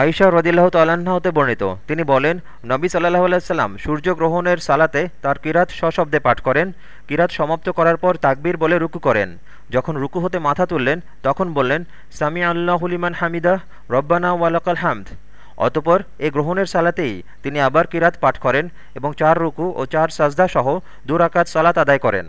আইসা রদিল্লাহ তাল্লাহ্ন হতে বর্ণিত। তিনি বলেন, নবী সাল্লাহ আলাইসাল্লাম সূর্যগ্রহণের সালাতে তার কিরাত সশব্দে পাঠ করেন। কিরাত সমাপ্ত করার পর তাকবীর বলে রুকু করেন। যখন রুকু হতে মাথা তুললেন, তখন বললেন সামি আল্লাহুলিমান হামিদা রব্বানা ওয়ালাকাল হামদ। অতপর এ গ্রহণের সালাতেই তিনি আবার কিরাত পাঠ করেন এবং চার রুকু ও চার সাজদা সহ দুরাকাত সালাত আদায় করেন।